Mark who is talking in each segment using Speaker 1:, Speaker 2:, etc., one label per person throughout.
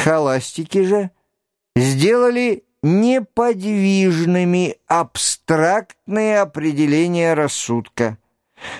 Speaker 1: Схоластики же сделали неподвижными абстрактные определения рассудка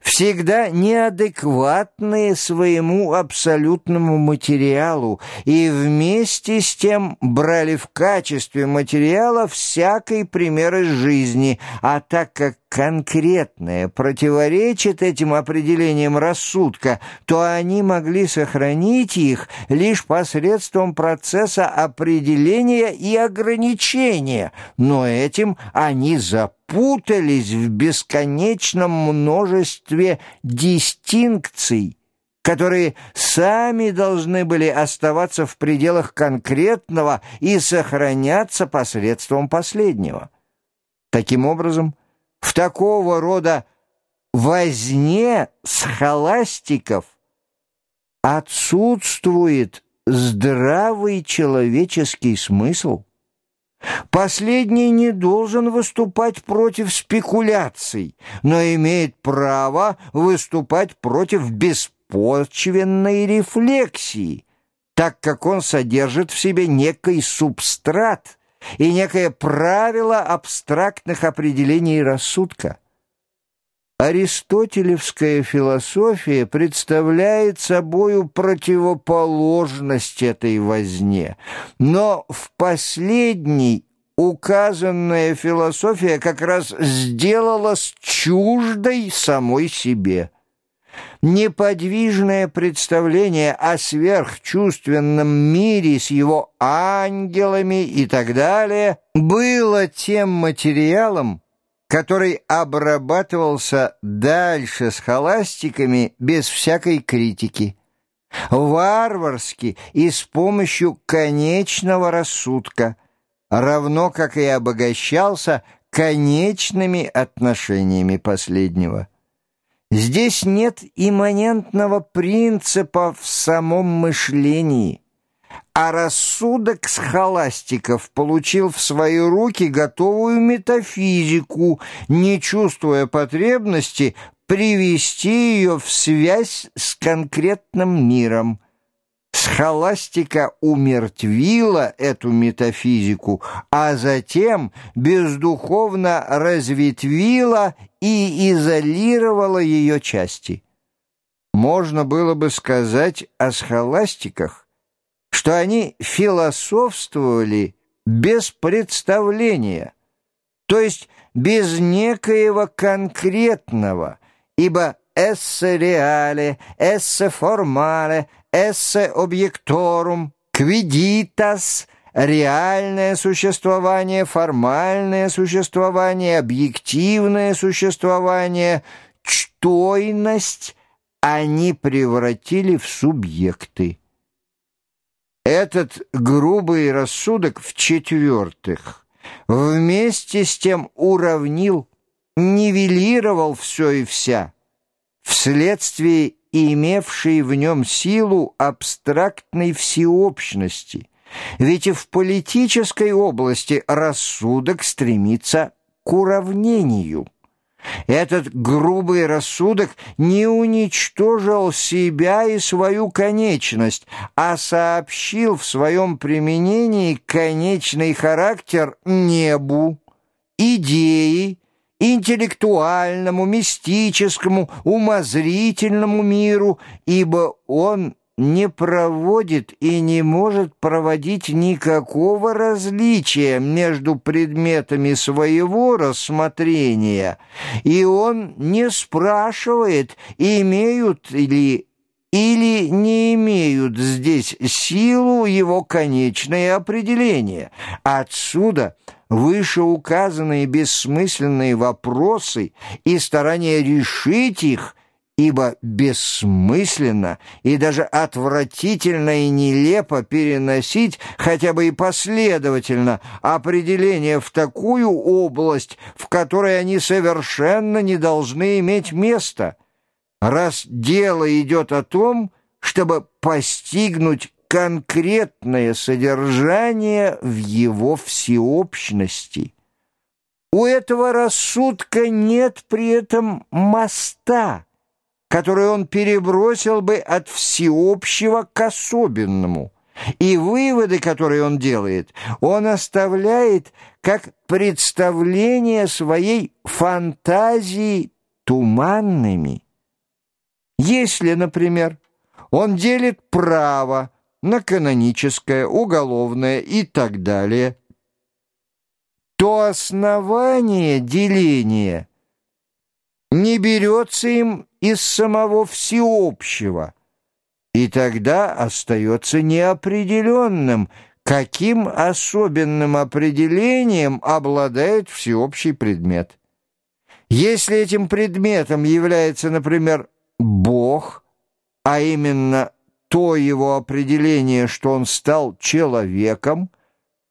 Speaker 1: всегда неадекватные своему абсолютному материалу и вместе с тем брали в качестве материала всякий пример из жизни, а так как конкретное противоречит этим определениям рассудка, то они могли сохранить их лишь посредством процесса определения и ограничения, но этим они запомнили путались в бесконечном множестве дистинкций, которые сами должны были оставаться в пределах конкретного и сохраняться посредством последнего. Таким образом, в такого рода возне схоластиков отсутствует здравый человеческий смысл – Последний не должен выступать против спекуляций, но имеет право выступать против беспочвенной рефлексии, так как он содержит в себе некий субстрат и некое правило абстрактных определений рассудка. Аристотелевская философия представляет собою противоположность этой возне, но в последней указанная философия как раз сделалась чуждой самой себе. Неподвижное представление о сверхчувственном мире с его ангелами и так далее было тем материалом, который обрабатывался дальше с холастиками без всякой критики, варварски и с помощью конечного рассудка, равно как и обогащался конечными отношениями последнего. Здесь нет имманентного принципа в самом мышлении, а рассудок схоластиков получил в свои руки готовую метафизику, не чувствуя потребности привести ее в связь с конкретным миром. Схоластика умертвила эту метафизику, а затем бездуховно разветвила и изолировала ее части. Можно было бы сказать о схоластиках, что они философствовали без представления, то есть без некоего конкретного, ибо «esse reale», «esse formale», «esse objectorum», «quiditas» — реальное существование, формальное существование, объективное существование, чтойность они превратили в субъекты. Этот грубый рассудок в-четвертых вместе с тем уравнил, нивелировал все и вся, вследствие имевшей в нем силу абстрактной всеобщности. Ведь и в политической области рассудок стремится к уравнению. Этот грубый рассудок не уничтожил себя и свою конечность, а сообщил в своем применении конечный характер небу, идеи, интеллектуальному, мистическому, умозрительному миру, ибо он не проводит и не может проводить никакого различия между предметами своего рассмотрения, и он не спрашивает, имеют ли или не имеют здесь силу его конечное определение. Отсюда вышеуказанные бессмысленные вопросы и старание решить их – ибо бессмысленно и даже отвратительно и нелепо переносить хотя бы и последовательно определение в такую область, в которой они совершенно не должны иметь места. Раз дело идет о том, чтобы постигнуть конкретное содержание в его всеобщности. У этого рассудка нет при этом моста, который он перебросил бы от всеобщего к особенному. и выводы, которые он делает, он оставляет как представление своей фантазии туманными. Если, например, он делит право на каноническое, уголовное и так далее, то основание деления не берется им из самого всеобщего, и тогда остается неопределенным, каким особенным определением обладает всеобщий предмет. Если этим предметом является, например, Бог, а именно то его определение, что он стал человеком,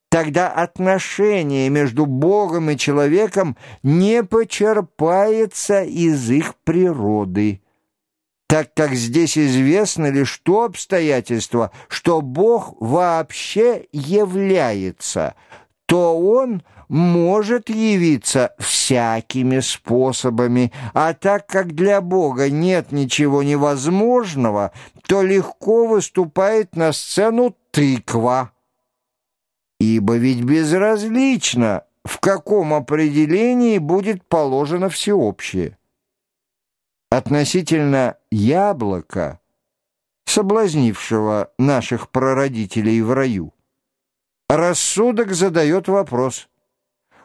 Speaker 1: тогда отношение между Богом и человеком не почерпается из их природы, так как здесь известно лишь то обстоятельство, что Бог вообще является, то Он может явиться всякими способами, а так как для Бога нет ничего невозможного, то легко выступает на сцену тыква. Ибо ведь безразлично, в каком определении будет положено всеобщее. Относительно яблока, соблазнившего наших прародителей в раю, рассудок задает вопрос,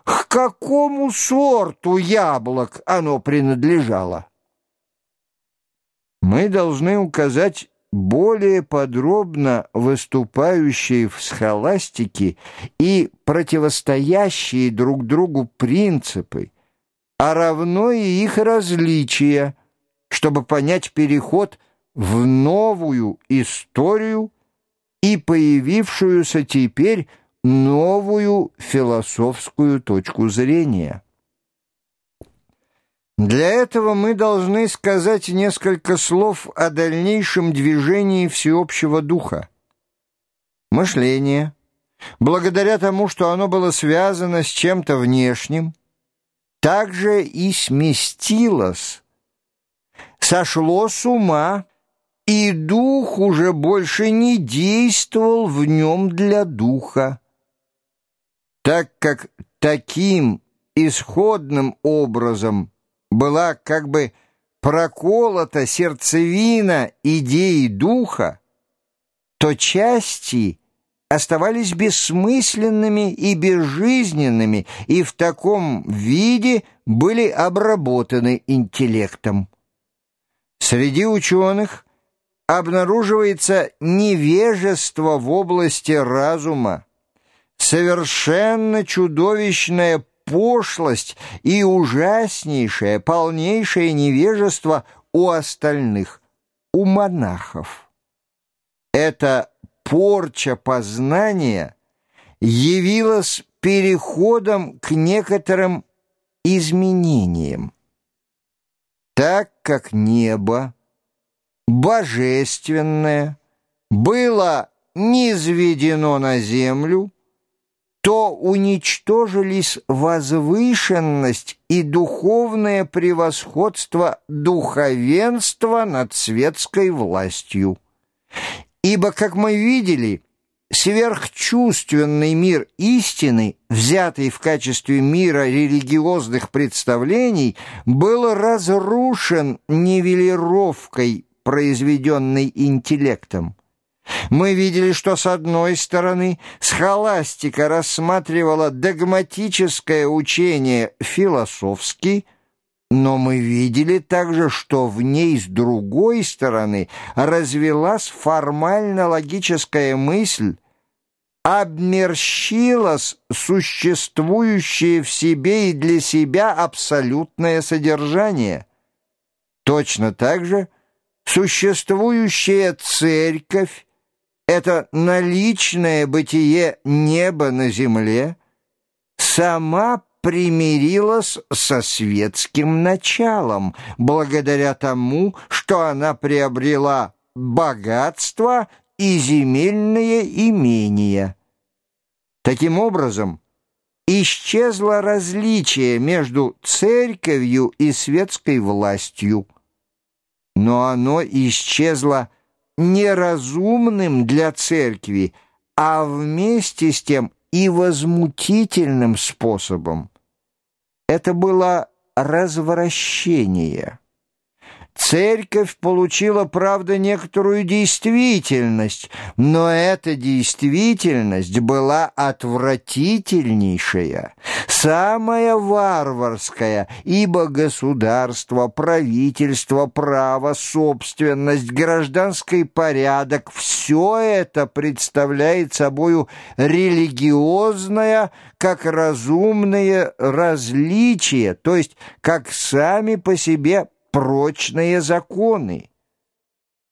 Speaker 1: к какому сорту яблок оно принадлежало? Мы должны указать более подробно выступающие в схоластике и противостоящие друг другу принципы, а равно и их различия, чтобы понять переход в новую историю и появившуюся теперь новую философскую точку зрения. Для этого мы должны сказать несколько слов о дальнейшем движении всеобщего духа. Мышление, благодаря тому, что оно было связано с чем-то внешним, также и сместилось, сошло с ума, и дух уже больше не действовал в нем для духа. Так как таким исходным образом была как бы проколота сердцевина идеи духа, то части оставались бессмысленными и безжизненными, и в таком виде были обработаны интеллектом. Среди ученых обнаруживается невежество в области разума, совершенно чудовищная пошлость и ужаснейшее, полнейшее невежество у остальных, у монахов. Эта порча познания явилась переходом к некоторым изменениям. Так как небо, божественное, было низведено на землю, то уничтожились возвышенность и духовное превосходство духовенства над светской властью. Ибо, как мы видели, сверхчувственный мир истины, взятый в качестве мира религиозных представлений, был разрушен нивелировкой, произведенной интеллектом. Мы видели, что с одной стороны схоластика рассматривала догматическое учение философски, но мы видели также, что в ней с другой стороны развелась формально-логическая мысль, обмерщилось существующее в себе и для себя абсолютное содержание. Точно так же существующая церковь это наличное бытие неба на земле, сама примирилась со светским началом, благодаря тому, что она приобрела богатство и земельные имения. Таким образом, исчезло различие между церковью и светской властью, но оно исчезло неразумным для церкви – а вместе с тем и возмутительным способом. Это было развращение. Церковь получила, правда, некоторую действительность, но эта действительность была отвратительнейшая, самая варварская, ибо государство, правительство, право, собственность, гражданский порядок — все это представляет собою религиозное, как разумное различие, то есть как сами по себе прочные законы.